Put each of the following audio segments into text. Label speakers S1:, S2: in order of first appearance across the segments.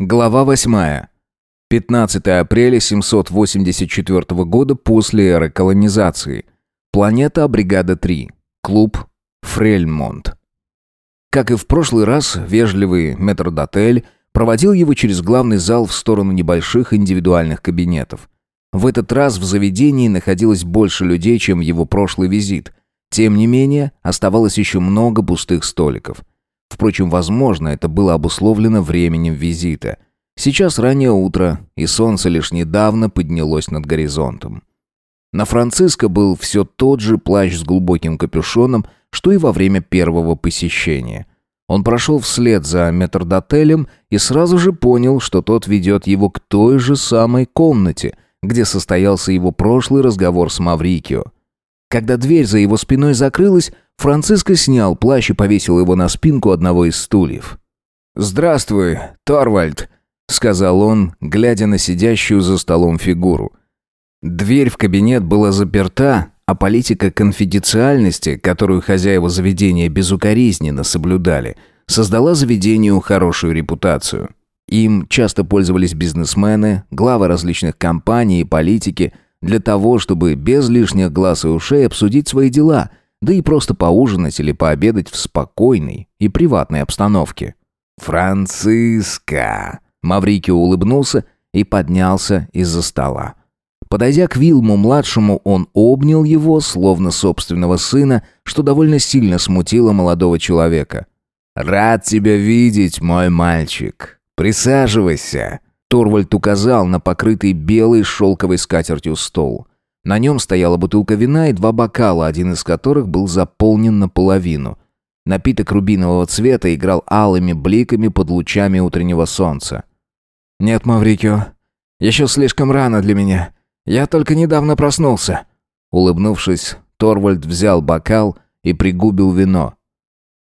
S1: Глава 8. 15 апреля 784 года после эры колонизации. Планета Бригада 3. Клуб Фрельмонт. Как и в прошлый раз, вежливый метрдотель проводил его через главный зал в сторону небольших индивидуальных кабинетов. В этот раз в заведении находилось больше людей, чем его прошлый визит. Тем не менее, оставалось еще много пустых столиков – Впрочем, возможно, это было обусловлено временем визита. Сейчас раннее утро, и солнце лишь недавно поднялось над горизонтом. На Франциско был все тот же плащ с глубоким капюшоном, что и во время первого посещения. Он прошел вслед за метрдотелем и сразу же понял, что тот ведет его к той же самой комнате, где состоялся его прошлый разговор с Маврикио – когда дверь за его спиной закрылась, Франциско снял плащ и повесил его на спинку одного из стульев. «Здравствуй, Торвальд», — сказал он, глядя на сидящую за столом фигуру. Дверь в кабинет была заперта, а политика конфиденциальности, которую хозяева заведения безукоризненно соблюдали, создала заведению хорошую репутацию. Им часто пользовались бизнесмены, главы различных компаний и политики — для того, чтобы без лишних глаз и ушей обсудить свои дела, да и просто поужинать или пообедать в спокойной и приватной обстановке. «Франциска!» Маврикио улыбнулся и поднялся из-за стола. Подойдя к Вилму-младшему, он обнял его, словно собственного сына, что довольно сильно смутило молодого человека. «Рад тебя видеть, мой мальчик. Присаживайся!» Торвальд указал на покрытый белой шелковой скатертью стол. На нем стояла бутылка вина и два бокала, один из которых был заполнен наполовину. Напиток рубинового цвета играл алыми бликами под лучами утреннего солнца. «Нет, Маврикио, еще слишком рано для меня. Я только недавно проснулся». Улыбнувшись, Торвальд взял бокал и пригубил вино.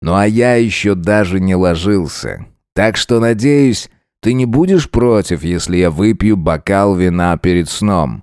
S1: «Ну а я еще даже не ложился. Так что, надеюсь, ты не будешь против, если я выпью бокал вина перед сном?»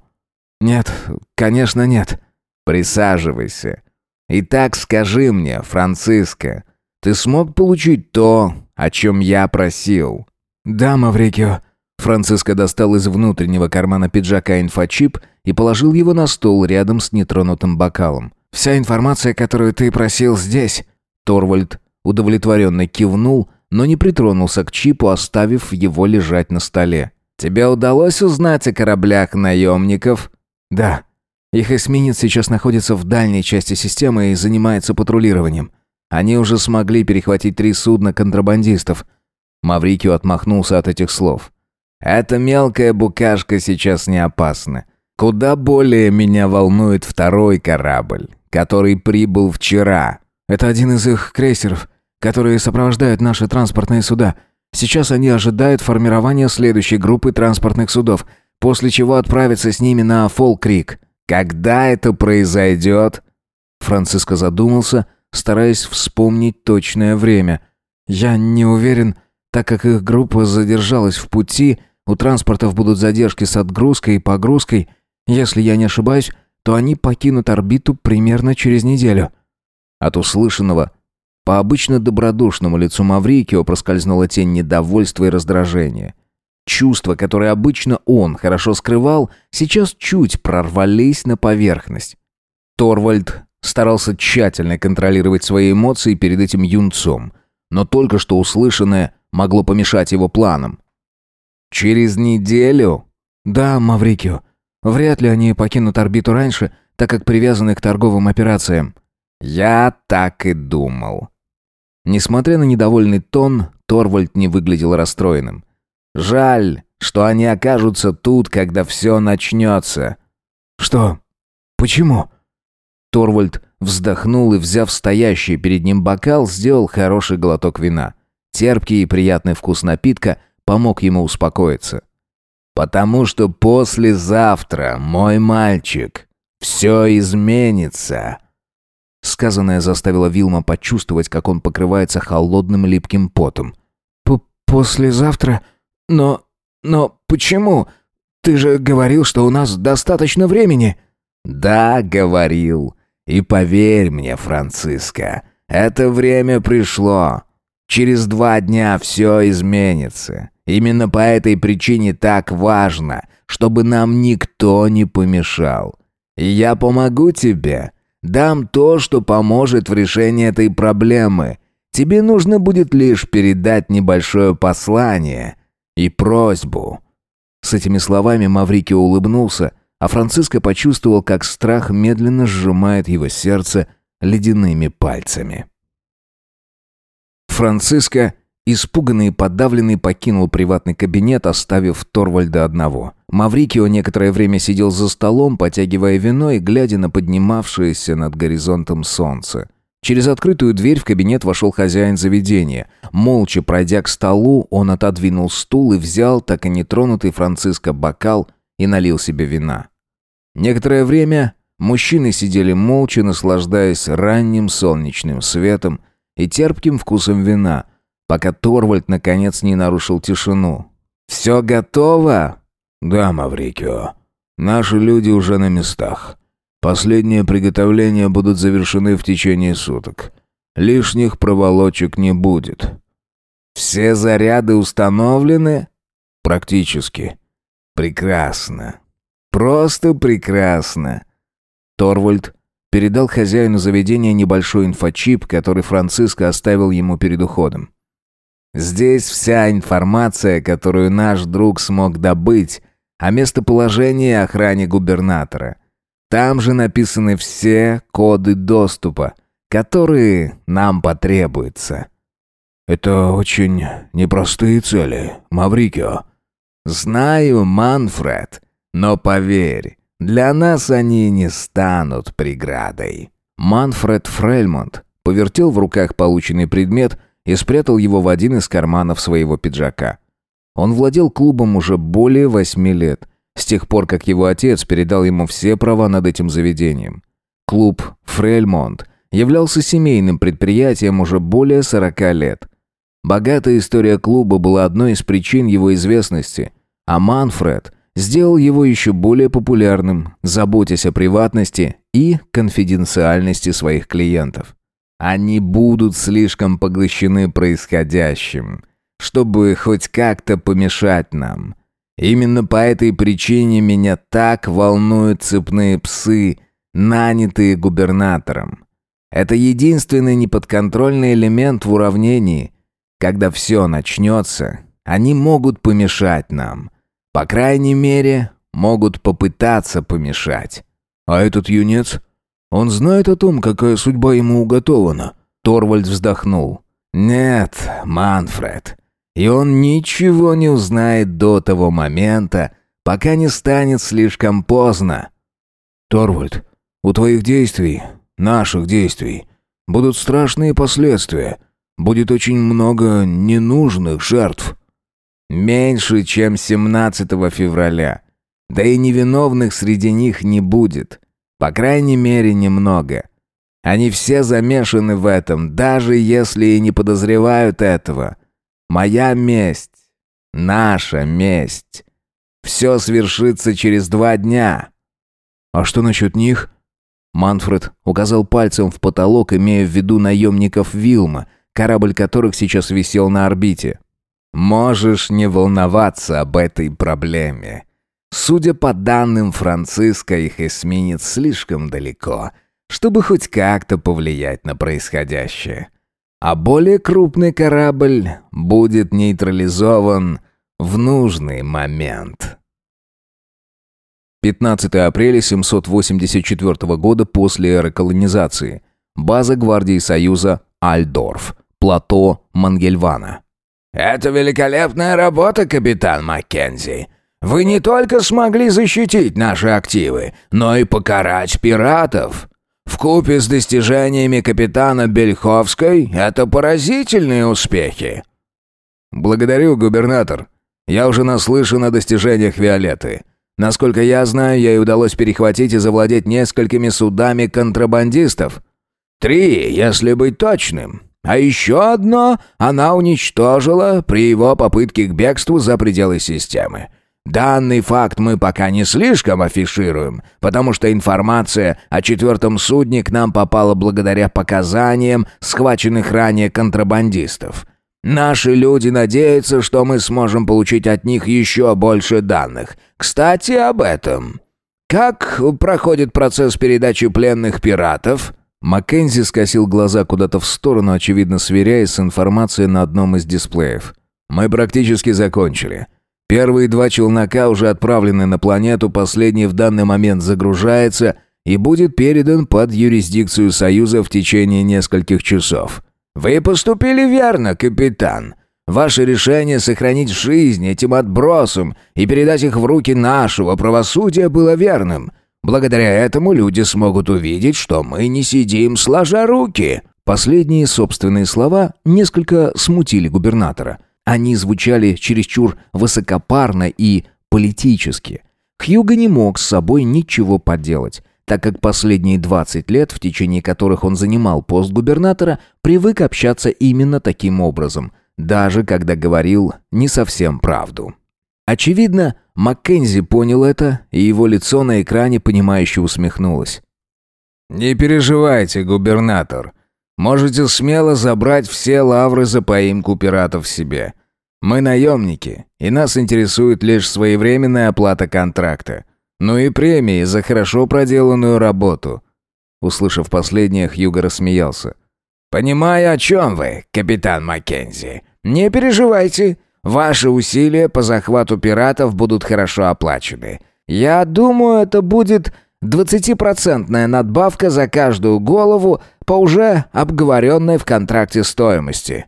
S1: «Нет, конечно нет». «Присаживайся. Итак, скажи мне, Франциско, ты смог получить то, о чем я просил?»
S2: «Да, Маврикио». Франциско достал из внутреннего кармана пиджака инфочип и положил его на стол рядом с нетронутым бокалом. «Вся информация, которую ты просил здесь».
S1: Торвальд удовлетворенно кивнул – но не притронулся к чипу, оставив его лежать на столе. «Тебе удалось узнать о кораблях наемников?»
S2: «Да. Их эсминец сейчас находится в дальней части системы и занимается патрулированием. Они уже смогли перехватить три судна контрабандистов».
S1: Маврикио отмахнулся от этих слов. «Эта мелкая букашка сейчас не опасна. Куда более меня волнует второй корабль, который прибыл вчера.
S2: Это один из их крейсеров» которые сопровождают наши транспортные суда. Сейчас они ожидают формирования следующей группы транспортных судов, после чего отправятся с ними на Фолл-Крик.
S1: Когда это произойдет?»
S2: Франциско задумался, стараясь вспомнить точное время. «Я не уверен, так как их группа задержалась в пути, у транспортов будут задержки с отгрузкой и погрузкой. Если я не ошибаюсь, то они покинут орбиту примерно через неделю».
S1: От услышанного по обычно добродушному лицу Маврикио проскользнула тень недовольства и раздражения. Чувства, которые обычно он хорошо скрывал, сейчас чуть прорвались на поверхность. Торвальд старался тщательно контролировать свои эмоции перед этим юнцом, но только что услышанное могло помешать его планам. «Через неделю?»
S2: «Да, Маврикио. Вряд ли они покинут орбиту раньше, так как привязаны к торговым операциям».
S1: «Я так и думал. Несмотря на недовольный тон, Торвальд не выглядел расстроенным. «Жаль, что они окажутся тут, когда все начнется».
S2: «Что? Почему?»
S1: Торвальд вздохнул и, взяв стоящий перед ним бокал, сделал хороший глоток вина. Терпкий и приятный вкус напитка помог ему успокоиться. «Потому что послезавтра, мой мальчик, все изменится». Сказанное заставило Вилма почувствовать, как он покрывается холодным липким потом.
S2: П «Послезавтра? Но... но почему? Ты же говорил, что у нас достаточно времени!»
S1: «Да, говорил. И поверь мне, Франциско, это время пришло. Через два дня все изменится. Именно по этой причине так важно, чтобы нам никто не помешал. И я помогу тебе. Дам то, что поможет в решении этой проблемы. Тебе нужно будет лишь передать небольшое послание и просьбу». С этими словами Маврикио улыбнулся, а Франциско почувствовал, как страх медленно сжимает его сердце ледяными пальцами. Франциско, испуганный и подавленный, покинул приватный кабинет, оставив Торвальда одного. Маврикио некоторое время сидел за столом, потягивая вино и глядя на поднимавшееся над горизонтом солнце. Через открытую дверь в кабинет вошел хозяин заведения. Молча пройдя к столу, он отодвинул стул и взял так и нетронутый Франциско бокал и налил себе вина. Некоторое время мужчины сидели молча, наслаждаясь ранним солнечным светом и терпким вкусом вина, пока Торвальд наконец не нарушил тишину. «Все готово!»
S2: «Да, Маврикио. Наши люди уже на местах. Последние приготовления будут завершены в течение суток. Лишних проволочек не будет».
S1: «Все заряды установлены?»
S2: «Практически».
S1: «Прекрасно. Просто прекрасно».
S2: Торвальд передал хозяину заведения небольшой инфочип, который Франциско оставил ему перед уходом.
S1: Здесь вся информация, которую наш друг смог добыть а о местоположении и охране губернатора. Там же написаны все коды доступа, которые нам потребуются.
S2: Это очень непростые цели, Маврикио.
S1: Знаю, Манфред, но поверь, для нас они не станут преградой.
S2: Манфред Фрельмонт повертел в руках полученный предмет и спрятал его в один из карманов своего пиджака. Он владел клубом уже более восьми лет, с тех пор, как его отец передал ему все права над этим заведением. Клуб «Фрельмонт» являлся семейным предприятием уже более 40 лет. Богатая история клуба была одной из причин его известности, а Манфред сделал его еще более популярным, заботясь о приватности и конфиденциальности своих клиентов. Они будут слишком поглощены происходящим, чтобы хоть как-то помешать нам. Именно по этой причине меня так волнуют цепные псы, нанятые губернатором. Это единственный неподконтрольный элемент в уравнении. Когда все начнется, они могут помешать нам. По крайней мере, могут попытаться помешать. А этот юнец? Он знает о том, какая судьба ему уготована.
S1: Торвальд вздохнул. Нет, Манфред и он ничего не узнает до того момента, пока не станет слишком поздно.
S2: Торвальд, у твоих действий, наших действий, будут страшные последствия. Будет очень много ненужных жертв.
S1: Меньше, чем 17 февраля. Да и невиновных среди них не будет. По крайней мере, немного. Они все замешаны в этом, даже если и не подозревают этого. — Моя месть, наша месть. Все свершится через два дня».
S2: «А что насчет них?» Манфред указал пальцем в потолок, имея в виду наемников Вилма, корабль которых сейчас висел на орбите.
S1: «Можешь не волноваться об этой проблеме. Судя по данным Франциска, их эсминец слишком далеко, чтобы хоть как-то повлиять на происходящее а более крупный корабль будет нейтрализован в нужный момент.
S2: 15 апреля 784 года после эры колонизации. База гвардии Союза Альдорф. Плато Мангельвана.
S3: «Это великолепная работа, капитан Маккензи. Вы не только смогли защитить наши активы, но и покарать пиратов». Вкупе с достижениями капитана Бельховской это поразительные успехи.
S1: Благодарю, губернатор. Я уже наслышан о достижениях Виолетты. Насколько я знаю, ей удалось перехватить и завладеть несколькими судами контрабандистов.
S3: Три, если быть точным. А еще одно она уничтожила при его попытке к бегству за пределы системы. Данный факт мы пока не слишком афишируем, потому что информация о четвертом судне к нам попала благодаря показаниям схваченных ранее контрабандистов. Наши люди надеются, что мы сможем получить от них еще больше данных. Кстати, об этом. Как проходит процесс передачи пленных пиратов?
S1: Маккензи скосил глаза куда-то в сторону, очевидно сверяясь с информацией на одном из дисплеев. Мы практически закончили. Первые два челнока уже отправлены на планету, последний в данный момент загружается и будет передан под юрисдикцию Союза в течение нескольких часов.
S3: Вы поступили верно, капитан. Ваше решение сохранить жизнь этим отбросам и передать их в руки нашего правосудия было верным. Благодаря этому люди смогут увидеть, что мы не сидим сложа руки.
S1: Последние собственные слова несколько смутили губернатора – они звучали чересчур высокопарно и политически. Хьюго не мог с собой ничего поделать, так как последние 20 лет, в течение которых он занимал пост губернатора, привык общаться именно таким образом, даже когда говорил не совсем правду. Очевидно, Маккензи понял это, и его лицо на экране понимающе усмехнулось.
S3: «Не переживайте, губернатор. Можете смело забрать все лавры за поимку пиратов себе. Мы наемники, и нас интересует лишь своевременная оплата контракта. Ну и премии за хорошо проделанную работу». Услышав последнее, Хьюго рассмеялся.
S2: «Понимаю, о чем вы, капитан Маккензи. Не переживайте. Ваши усилия по захвату пиратов будут хорошо оплачены. Я думаю, это будет 20-процентная надбавка за каждую голову по уже обговоренной в контракте стоимости.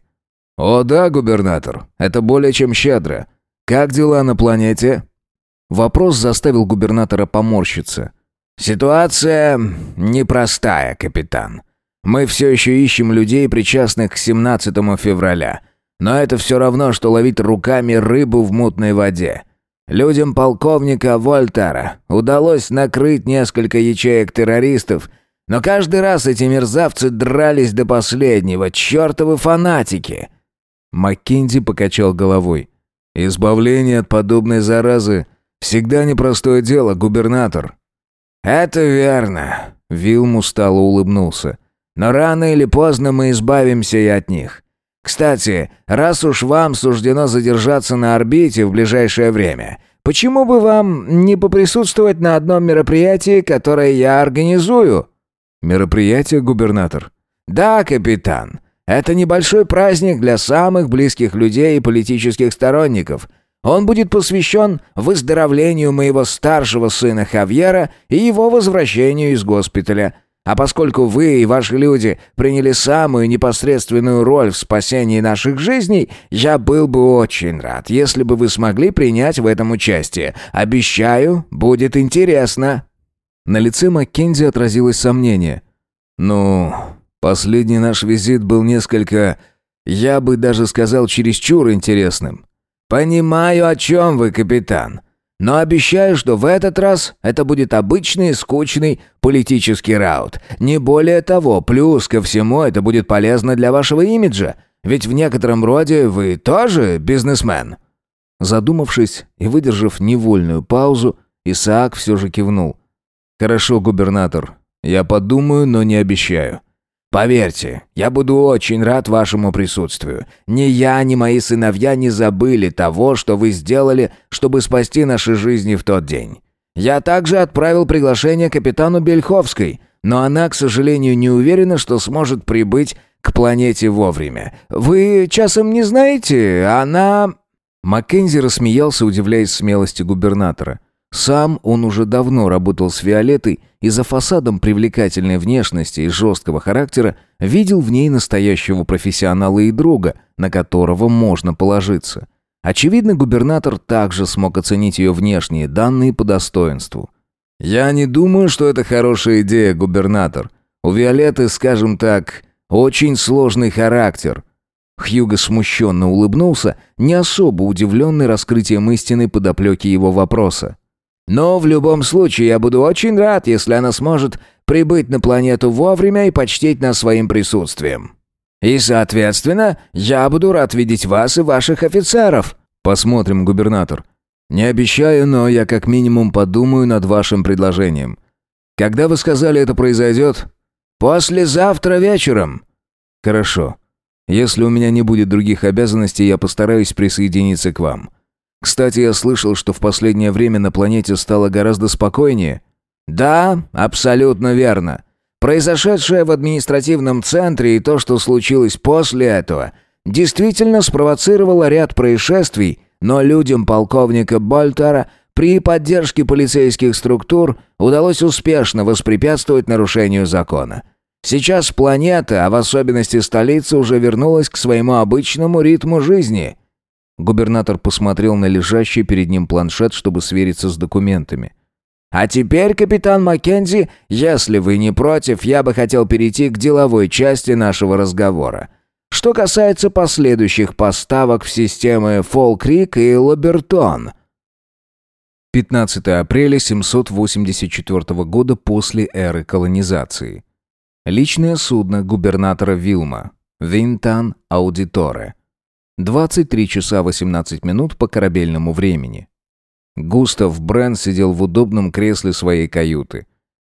S1: «О да, губернатор, это более чем щедро. Как дела на планете?» Вопрос заставил губернатора поморщиться.
S2: «Ситуация непростая, капитан. Мы все еще ищем людей, причастных к 17 февраля. Но это все равно, что ловить руками рыбу в мутной воде. Людям полковника Вольтера удалось накрыть несколько ячеек террористов, но каждый раз эти мерзавцы дрались до последнего, чертовы фанатики!»
S1: Маккензи покачал головой. «Избавление от подобной заразы всегда непростое дело, губернатор».
S2: «Это верно», — Вилм устало улыбнулся. «Но рано или поздно мы избавимся и от них. Кстати, раз уж вам суждено задержаться на орбите в ближайшее время, почему бы вам не поприсутствовать на одном мероприятии, которое я организую?»
S1: «Мероприятие, губернатор?»
S2: «Да, капитан. Это небольшой праздник для самых близких людей и политических сторонников. Он будет посвящен выздоровлению моего старшего сына Хавьера и его возвращению из госпиталя». А поскольку вы и ваши люди приняли самую непосредственную роль в спасении наших жизней, я был бы очень рад, если бы вы смогли принять в этом участие. Обещаю, будет интересно».
S1: На лице Маккензи отразилось сомнение. «Ну, последний наш визит был несколько, я бы даже сказал, чересчур интересным».
S2: «Понимаю, о чем вы, капитан. Но обещаю, что в этот раз это будет обычный скучный политический раут. Не более того, плюс ко всему это будет полезно для вашего имиджа, ведь в некотором роде вы тоже бизнесмен».
S1: Задумавшись и выдержав невольную паузу, Исаак все же кивнул. «Хорошо, губернатор. Я подумаю, но не обещаю.
S2: Поверьте, я буду очень рад вашему присутствию. Ни я, ни мои сыновья не забыли того, что вы сделали, чтобы спасти наши жизни в тот день. Я также отправил приглашение капитану Бельховской, но она, к сожалению, не уверена, что сможет прибыть к планете вовремя. Вы часом не знаете, она...»
S1: Маккензи рассмеялся, удивляясь смелости губернатора. Сам он уже давно работал с Виолеттой и за фасадом привлекательной внешности и жесткого характера видел в ней настоящего профессионала и друга, на которого можно положиться. Очевидно, губернатор также смог оценить ее внешние данные по достоинству. «Я не думаю, что это хорошая идея, губернатор. У Виолетты, скажем так, очень сложный характер», Хьюго смущенно улыбнулся, не особо удивленный раскрытием истины подоплеки его вопроса.
S2: Но в любом случае я буду очень рад, если она сможет прибыть на планету вовремя и почтить нас своим присутствием. И, соответственно, я буду рад видеть вас и ваших офицеров.
S1: Посмотрим, губернатор. Не обещаю, но я как минимум подумаю над вашим предложением. Когда вы сказали, это произойдет?
S2: Послезавтра вечером.
S1: Хорошо. Если у меня не будет других обязанностей, я постараюсь присоединиться к вам. Кстати, я слышал, что в последнее время на планете стало гораздо спокойнее.
S3: Да, абсолютно верно. Произошедшее в административном центре и то, что случилось после этого, действительно спровоцировало ряд происшествий, но людям полковника Больтера при поддержке полицейских структур удалось успешно воспрепятствовать нарушению закона. Сейчас планета, а в особенности столица, уже вернулась к своему обычному ритму жизни.
S1: Губернатор посмотрел на лежащий перед ним планшет, чтобы свериться с документами.
S3: «А теперь, капитан Маккензи, если вы не против, я бы хотел перейти к деловой части нашего разговора. Что касается последующих поставок в системы Фолкрик и Лобертон».
S1: 15 апреля 784 года после эры колонизации. Личное судно губернатора Вилма. Винтан Аудиторе. 23 часа 18 минут по корабельному времени. Густав Брен сидел в удобном кресле своей каюты.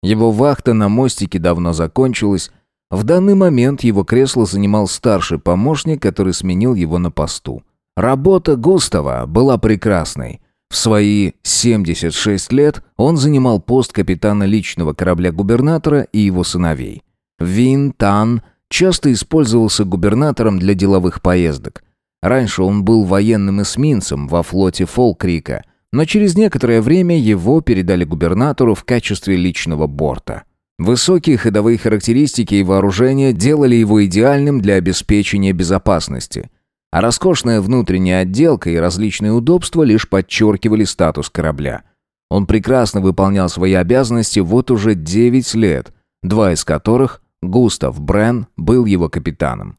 S1: Его вахта на мостике давно закончилась. В данный момент его кресло занимал старший помощник, который сменил его на посту. Работа Густава была прекрасной. В свои 76 лет он занимал пост капитана личного корабля губернатора и его сыновей. Вин Тан часто использовался губернатором для деловых поездок – Раньше он был военным эсминцем во флоте Фолкрика, но через некоторое время его передали губернатору в качестве личного борта. Высокие ходовые характеристики и вооружение делали его идеальным для обеспечения безопасности, а роскошная внутренняя отделка и различные удобства лишь подчеркивали статус корабля. Он прекрасно выполнял свои обязанности вот уже 9 лет, два из которых Густав Брен был его капитаном.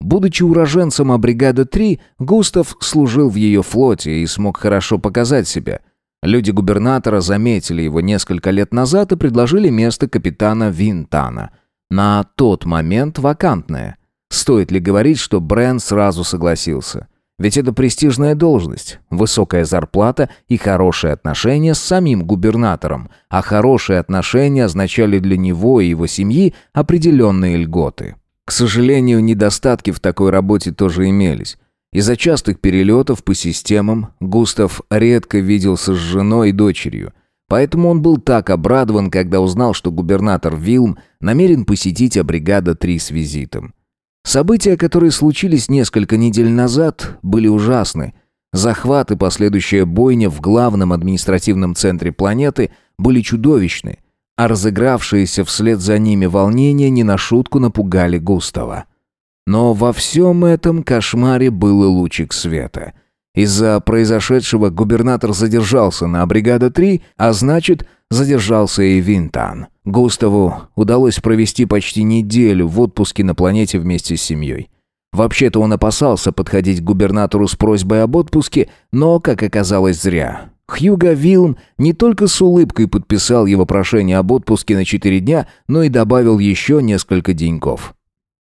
S1: Будучи уроженцем бригады-3, Густав служил в ее флоте и смог хорошо показать себя. Люди губернатора заметили его несколько лет назад и предложили место капитана Винтана. На тот момент вакантное. Стоит ли говорить, что Брэн сразу согласился? Ведь это престижная должность, высокая зарплата и хорошие отношения с самим губернатором, а хорошие отношения означали для него и его семьи определенные льготы. К сожалению, недостатки в такой работе тоже имелись. Из-за частых перелетов по системам Густав редко виделся с женой и дочерью. Поэтому он был так обрадован, когда узнал, что губернатор Вилм намерен посетить Абригада 3 с визитом. События, которые случились несколько недель назад, были ужасны. Захват и последующая бойня в главном административном центре планеты были чудовищны а разыгравшиеся вслед за ними волнения не на шутку напугали Густава. Но во всем этом кошмаре был и лучик света. Из-за произошедшего губернатор задержался на «Бригада-3», а значит, задержался и Винтан. Густаву удалось провести почти неделю в отпуске на планете вместе с семьей. Вообще-то он опасался подходить к губернатору с просьбой об отпуске, но, как оказалось, зря. Хьюго Вилм не только с улыбкой подписал его прошение об отпуске на четыре дня, но и добавил еще несколько деньков.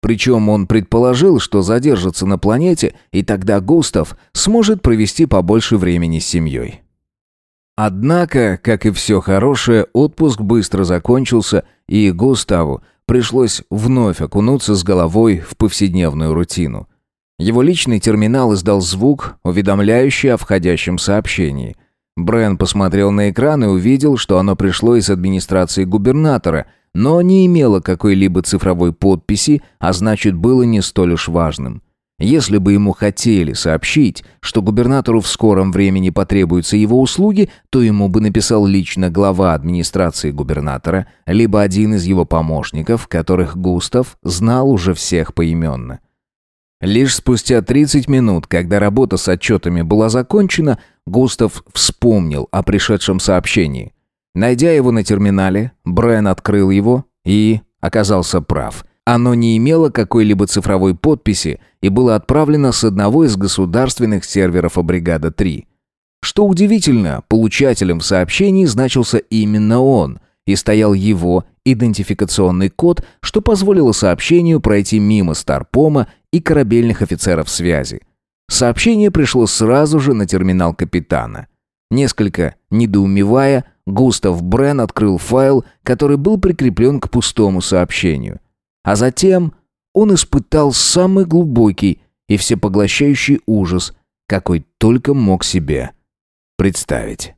S1: Причем он предположил, что задержится на планете, и тогда Густав сможет провести побольше времени с семьей. Однако, как и все хорошее, отпуск быстро закончился, и Густаву пришлось вновь окунуться с головой в повседневную рутину. Его личный терминал издал звук, уведомляющий о входящем сообщении – Брэн посмотрел на экран и увидел, что оно пришло из администрации губернатора, но не имело какой-либо цифровой подписи, а значит было не столь уж важным. Если бы ему хотели сообщить, что губернатору в скором времени потребуются его услуги, то ему бы написал лично глава администрации губернатора, либо один из его помощников, которых Густав знал уже всех поименно. Лишь спустя 30 минут, когда работа с отчетами была закончена, Густав вспомнил о пришедшем сообщении. Найдя его на терминале, Брэн открыл его и оказался прав. Оно не имело какой-либо цифровой подписи и было отправлено с одного из государственных серверов «Абригада-3». Что удивительно, получателем сообщений значился именно он, и стоял его идентификационный код, что позволило сообщению пройти мимо Старпома и корабельных офицеров связи – Сообщение пришло сразу же на терминал капитана. Несколько недоумевая, Густав Брен открыл файл, который был прикреплен к пустому сообщению. А затем он испытал самый глубокий и всепоглощающий ужас, какой только мог себе представить.